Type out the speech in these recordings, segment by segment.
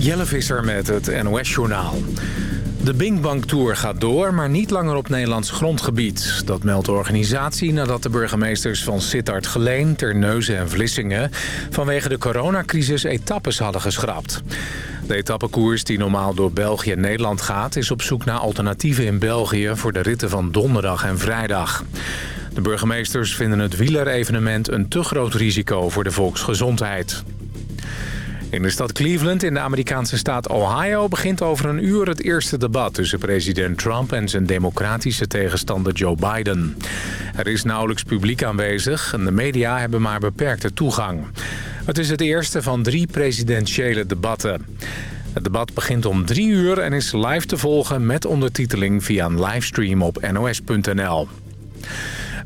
Jelle Visser met het NOS-journaal. De Bing Bang Tour gaat door, maar niet langer op Nederlands grondgebied. Dat meldt de organisatie nadat de burgemeesters van Sittard Geleen, Terneuzen en Vlissingen... vanwege de coronacrisis etappes hadden geschrapt. De etappekoers die normaal door België en Nederland gaat... is op zoek naar alternatieven in België voor de ritten van donderdag en vrijdag. De burgemeesters vinden het wielerevenement een te groot risico voor de volksgezondheid. In de stad Cleveland in de Amerikaanse staat Ohio begint over een uur het eerste debat tussen president Trump en zijn democratische tegenstander Joe Biden. Er is nauwelijks publiek aanwezig en de media hebben maar beperkte toegang. Het is het eerste van drie presidentiële debatten. Het debat begint om drie uur en is live te volgen met ondertiteling via een livestream op nos.nl.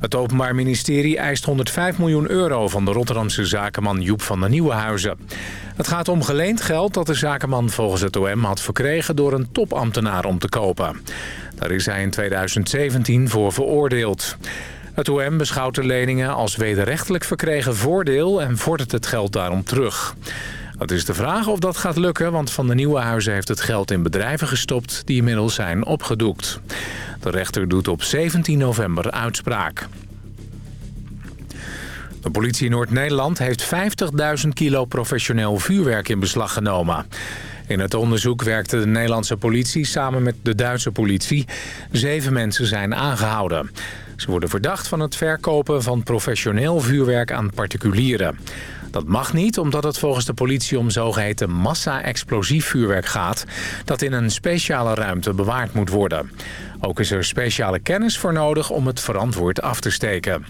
Het Openbaar Ministerie eist 105 miljoen euro van de Rotterdamse zakenman Joep van der Nieuwenhuizen. Het gaat om geleend geld dat de zakenman volgens het OM had verkregen door een topambtenaar om te kopen. Daar is hij in 2017 voor veroordeeld. Het OM beschouwt de leningen als wederrechtelijk verkregen voordeel en vordert het geld daarom terug. Het is de vraag of dat gaat lukken, want Van de Nieuwe Huizen heeft het geld in bedrijven gestopt die inmiddels zijn opgedoekt. De rechter doet op 17 november uitspraak. De politie in Noord-Nederland heeft 50.000 kilo professioneel vuurwerk in beslag genomen. In het onderzoek werkte de Nederlandse politie samen met de Duitse politie. Zeven mensen zijn aangehouden. Ze worden verdacht van het verkopen van professioneel vuurwerk aan particulieren. Dat mag niet omdat het volgens de politie om zogeheten massa-explosief vuurwerk gaat... dat in een speciale ruimte bewaard moet worden. Ook is er speciale kennis voor nodig om het verantwoord af te steken.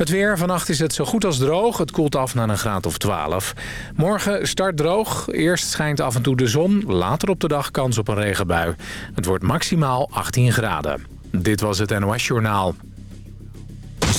Het weer. Vannacht is het zo goed als droog. Het koelt af naar een graad of 12. Morgen start droog. Eerst schijnt af en toe de zon. Later op de dag kans op een regenbui. Het wordt maximaal 18 graden. Dit was het NOS Journaal.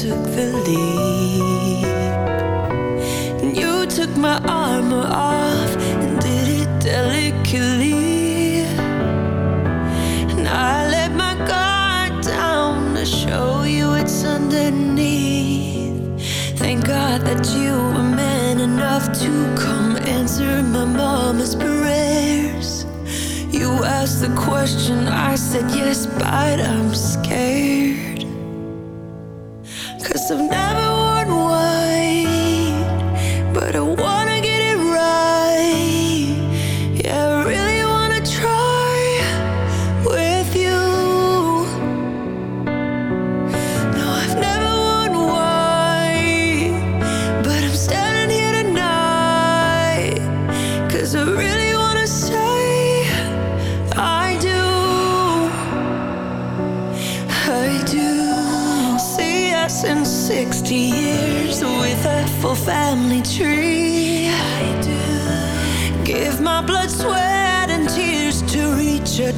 took the leap. And you took my armor off And did it delicately. And I let my guard down To show you what's underneath. Thank God that you were man enough To come answer my mama's prayers. You asked the question, I said yes But I'm scared.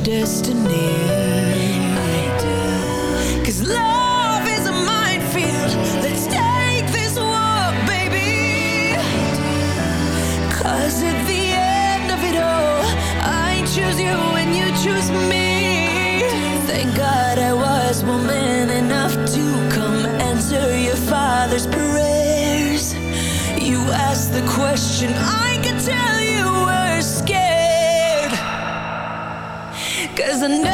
destiny. I do Cause love is a minefield. Let's take this walk, baby. Cause at the end of it all I choose you and you choose me. Thank God I was woman enough to come answer your father's prayers. You asked the question I could tell. a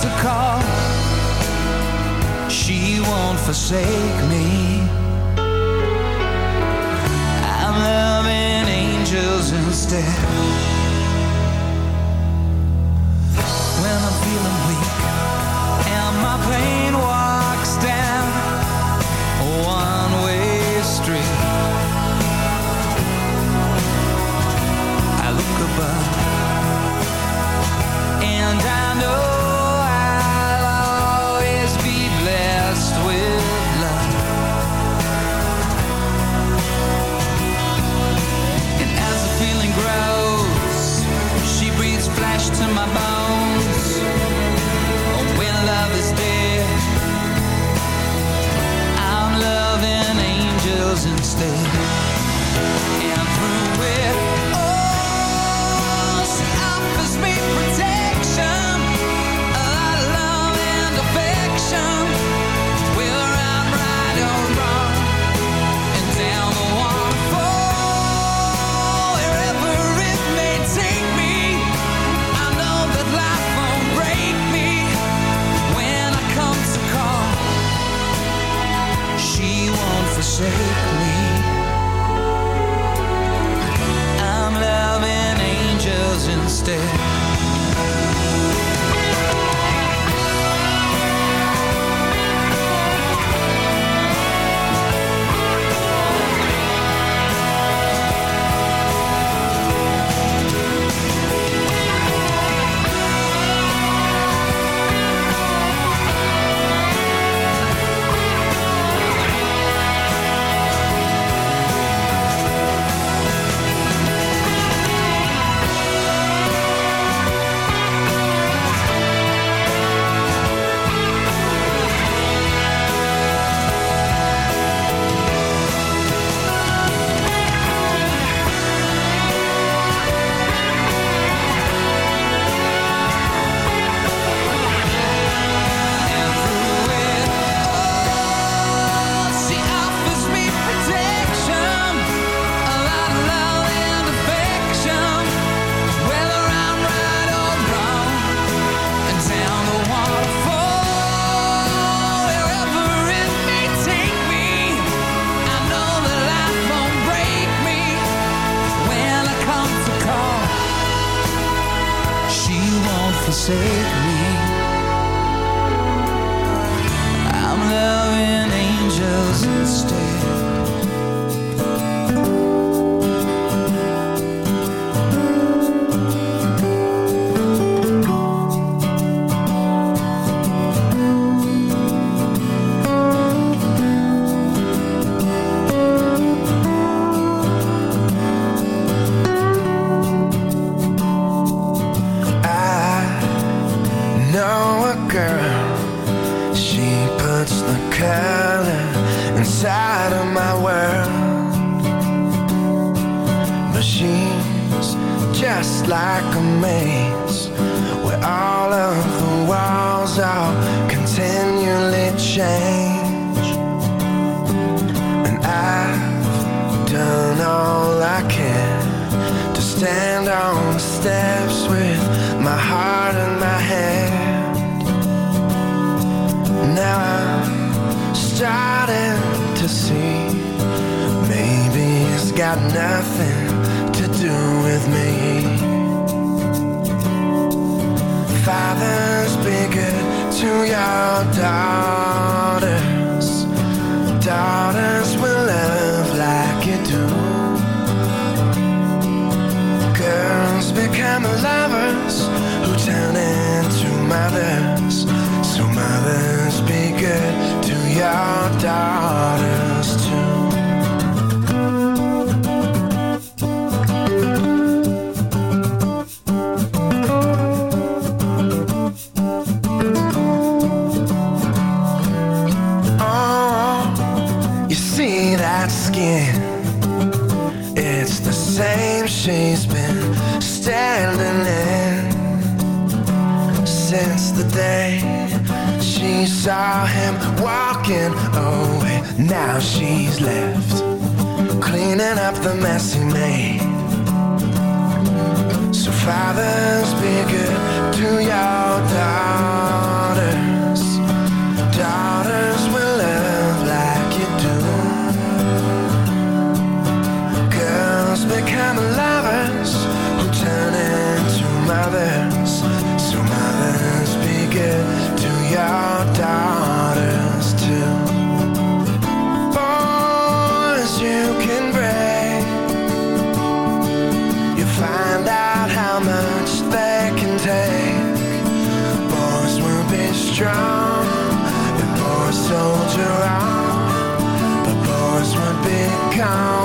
price it she won't forsake me. I'm loving angels instead. got nothing to do with me. Fathers, be good to your daughters. Daughters will love like you do. Girls become a lover. saw him walking away. Now she's left, cleaning up the mess he made. So fathers, be good to your daughters. Daughters will love like you do. Girls become come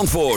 Zandvoort.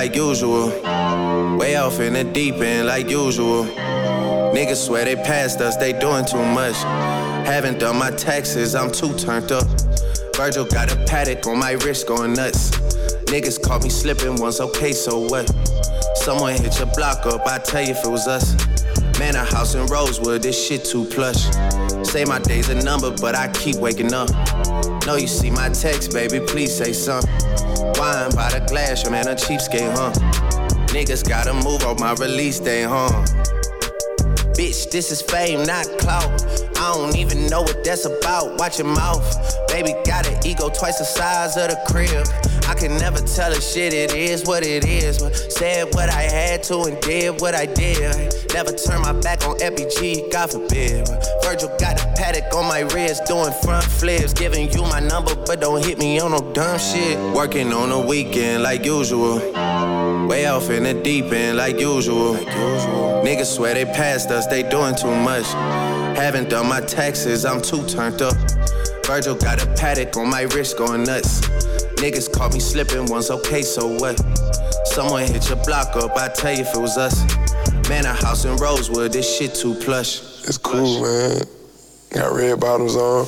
Like usual. Way off in the deep end like usual. Niggas swear they passed us, they doing too much. Haven't done my taxes, I'm too turned up. Virgil got a Patek on my wrist going nuts. Niggas caught me slipping once, okay, so what? Someone hit your block up, I tell you if it was us. Man, a house in Rosewood, this shit too plush. Say my day's a number, but I keep waking up. Know you see my text, baby, please say something. Wine by the glass, your man a cheapskate, huh? Niggas gotta move on my release day, huh? Bitch, this is fame, not clout. I don't even know what that's about. Watch your mouth. Baby got an ego twice the size of the crib. I can never tell a shit, it is what it is. But said what I had to and did what I did. Never turn my back on FBG, God forbid. Virgil got a Patek on my wrist, doing front flips. Giving you my number, but don't hit me on no dumb shit. Working on the weekend like usual. Way off in the deep end like usual. Niggas swear they passed us, they doing too much. Haven't done my taxes, I'm too turned up. Virgil got a Patek on my wrist going nuts. Niggas caught me slipping once, okay, so what? Someone hit your block up, I tell you if it was us. Man, a house in Rosewood, this shit too plush. It's cool, man. Got red bottoms on.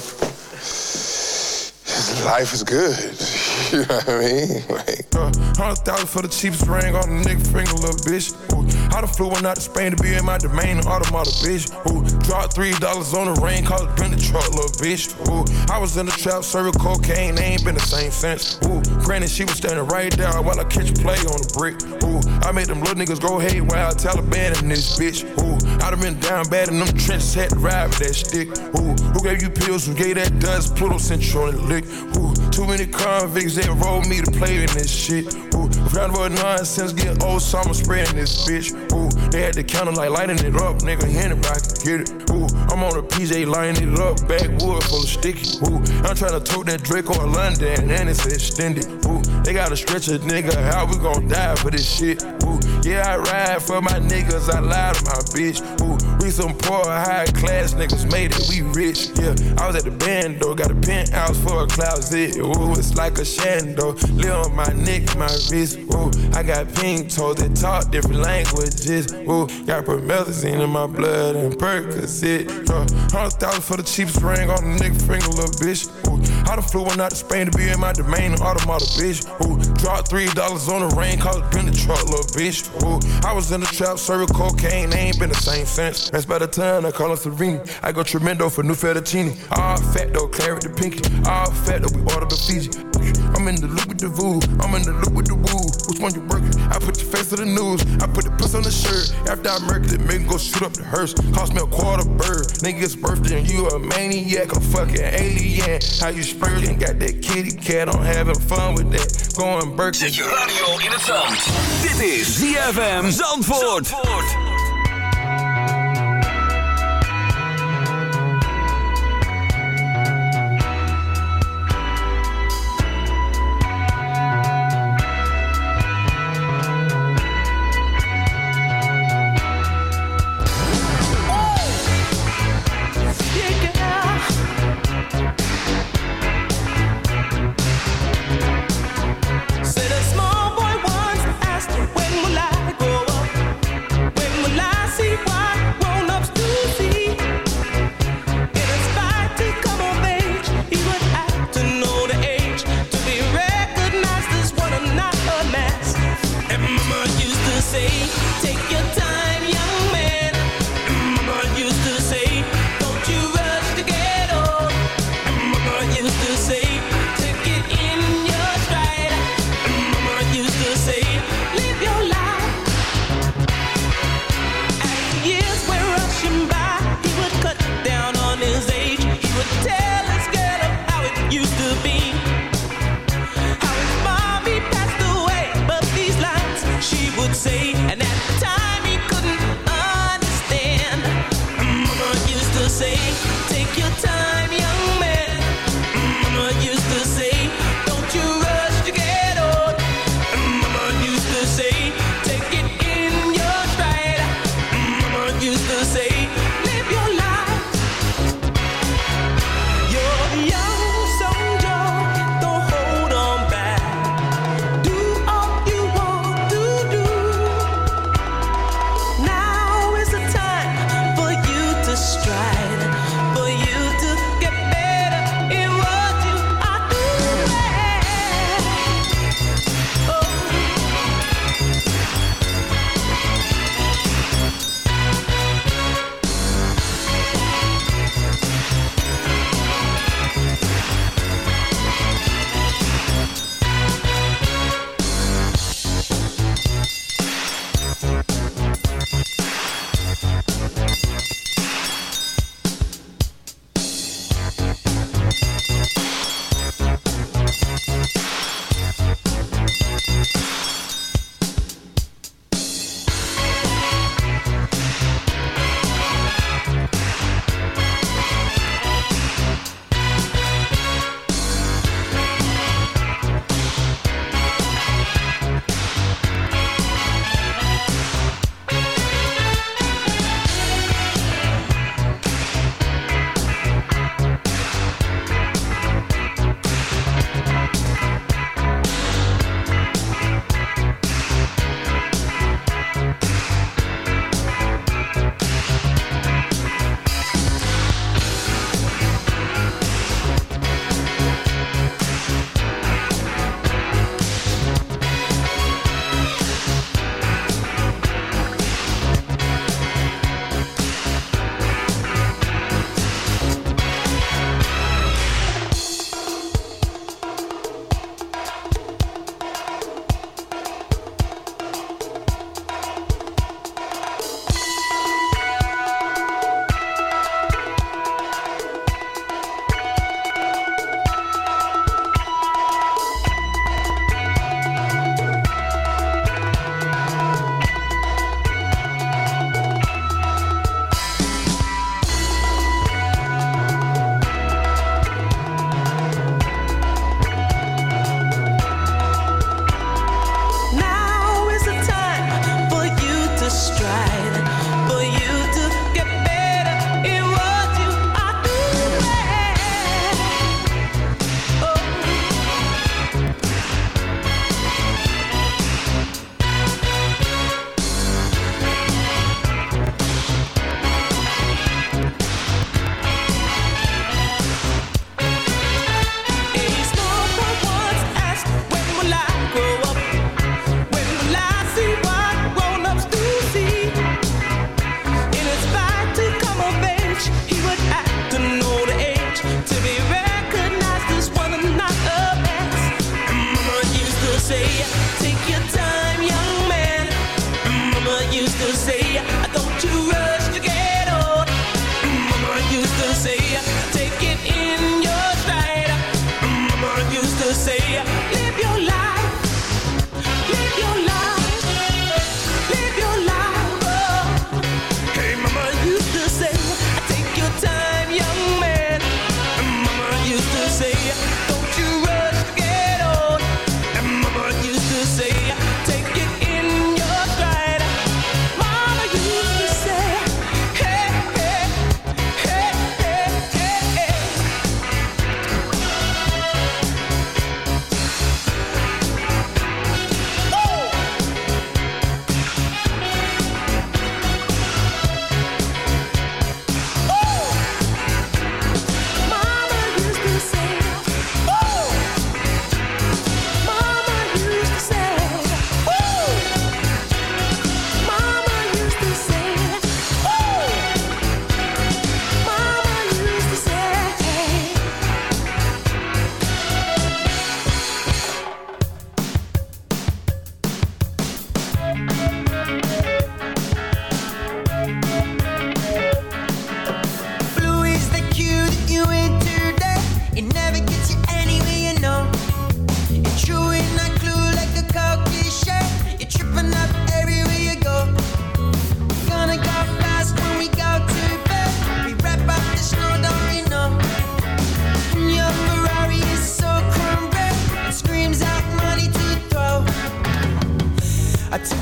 Life is good. You know what I mean? Like, Uh, Hundred thousand for the cheapest ring on the nigga finger, little bitch. Ooh, I done flew one out to Spain to be in my domain, an automata, bitch. Ooh, dropped three dollars on the rain, called it been the truck, little bitch. Ooh, I was in the trap, serving cocaine, they ain't been the same since. Ooh, granted, she was standing right there while I catch play on the brick. Ooh, I made them little niggas go hey while I Taliban in this bitch. Ooh, I done been down bad in them trenches, had to ride with that stick. Ooh, who gave you pills? Who gave that dust? Pluto sent you on the lick. Ooh, too many convicts that rolled me to play in this shit. Ooh, round about nonsense, get old summer spreading this bitch. Ooh, they had the counter like lighting it up, nigga. Anybody can get it. Ooh, I'm on a PJ lining it up, backwood full of sticky. Ooh, I'm trying to tote that Draco in London, and it's extended. Ooh, they gotta stretch a nigga, how we gon' die for this shit? Ooh, yeah, I ride for my niggas, I lie to my bitch. Ooh, we some poor, high class niggas made it, we rich. Yeah, I was at the band though, got a penthouse for a closet. Ooh, it's like a shando, live on my neck, my wrist. Ooh, I got pink toes that talk different languages. Ooh, got promethazine in my blood and Percocet. Uh, Hundred thousand for the cheapest ring on the nigga finger, little bitch. I done flew one out to Spain to be in my domain, an automata, bitch. Ooh, dropped three dollars on the rain, called it been the truck, little bitch. Ooh, I was in the trap, serving cocaine, they ain't been the same since. That's by the time I call her Serene. I go tremendo for new fettuccine. All fat though, claret the pinky. All fat though, we order the Fiji. I'm in the loop with the voo, I'm in the loop with the woo. Which one you working? I put your face to the news, I put the puss on the shirt. After I murk it, make go shoot up the hearse. Cost me a quarter bird. Nigga's birthday and you a maniac, a fucking alien. How you spurting? Got that kitty cat, I'm having fun with that. Going Birkin. Zet je radio in het zand. Dit is ZFM Zandvoort. Said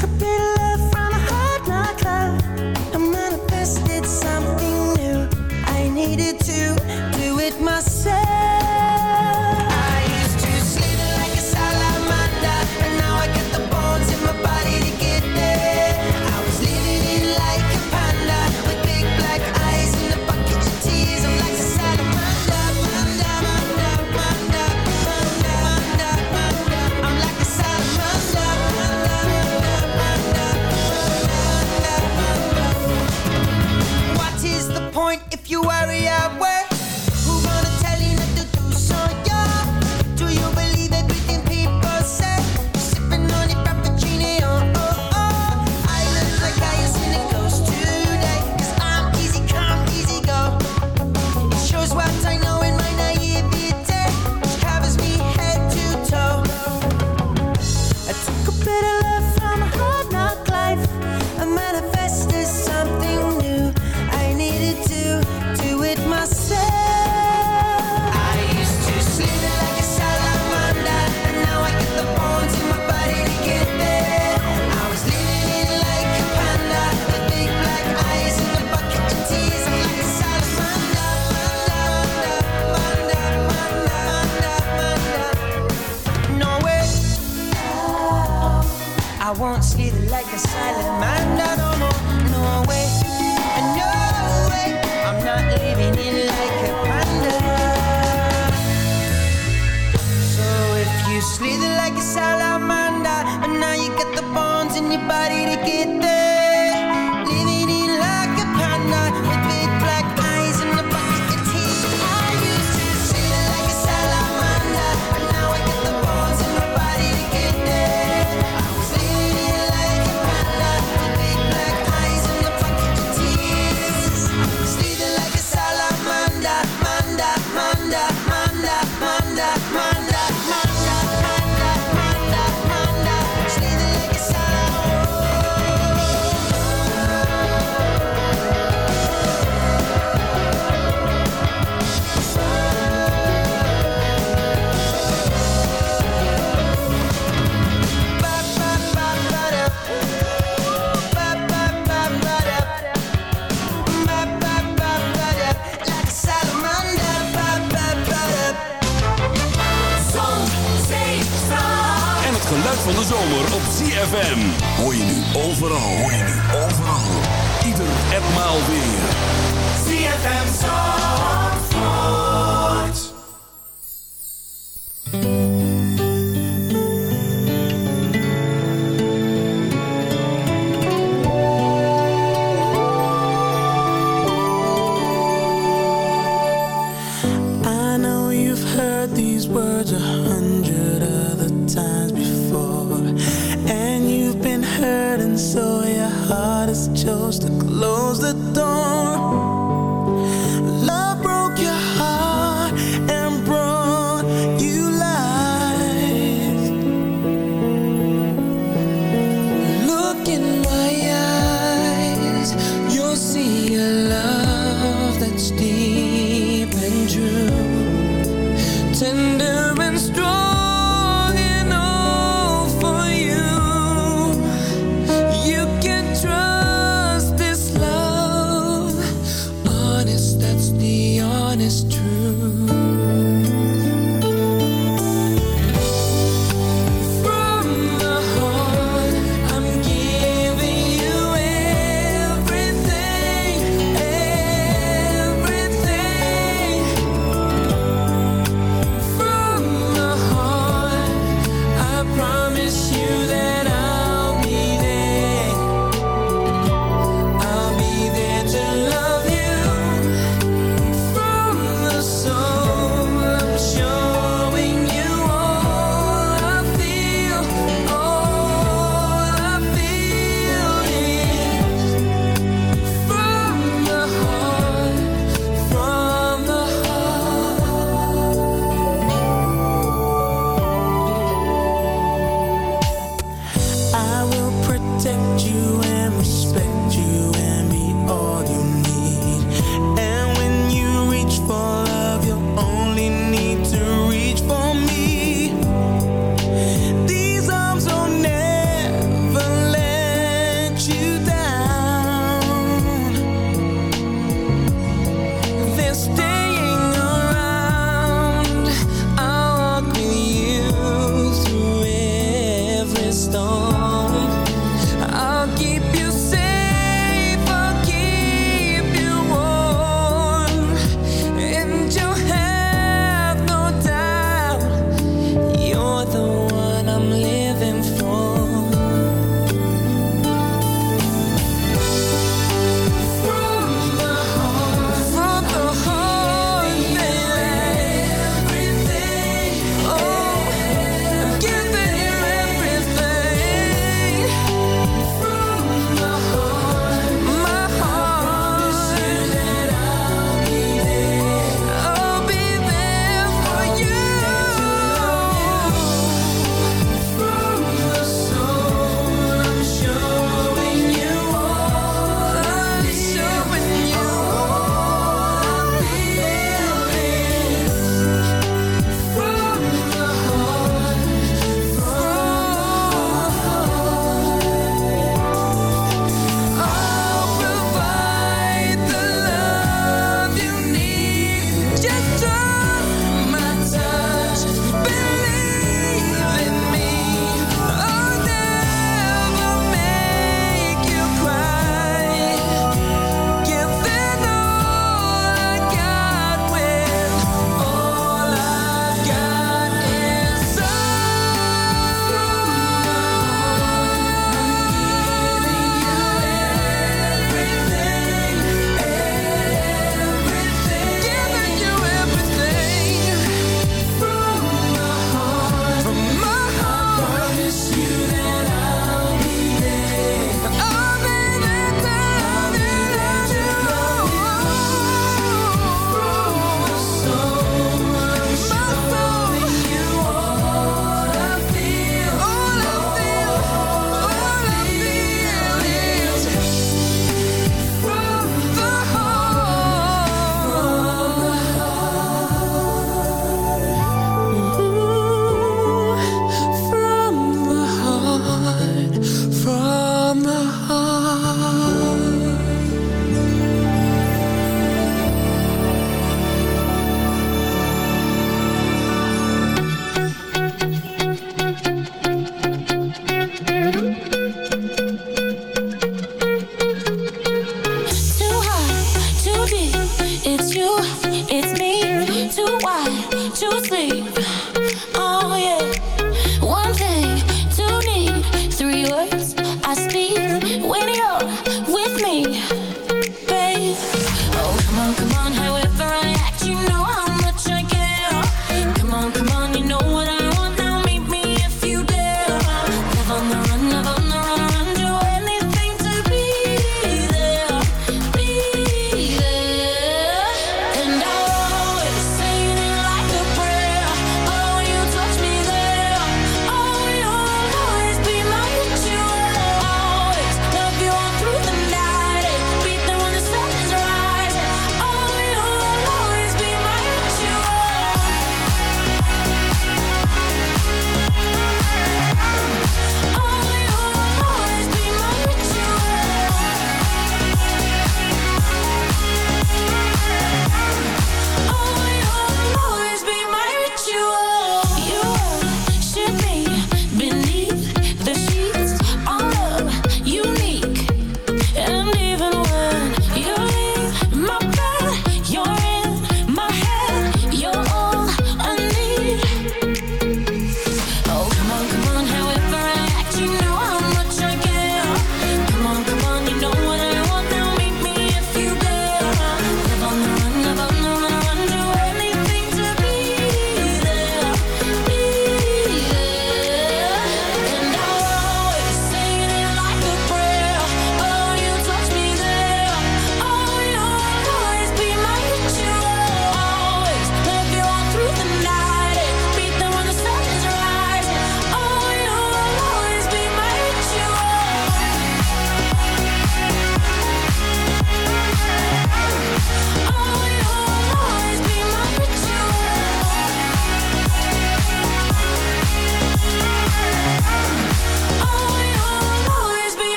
could be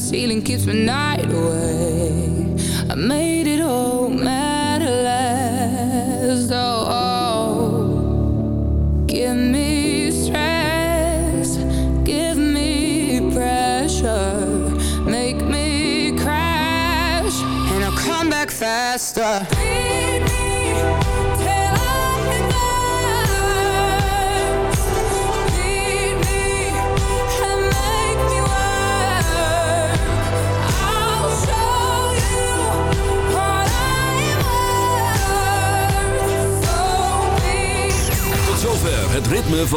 ceiling keeps me night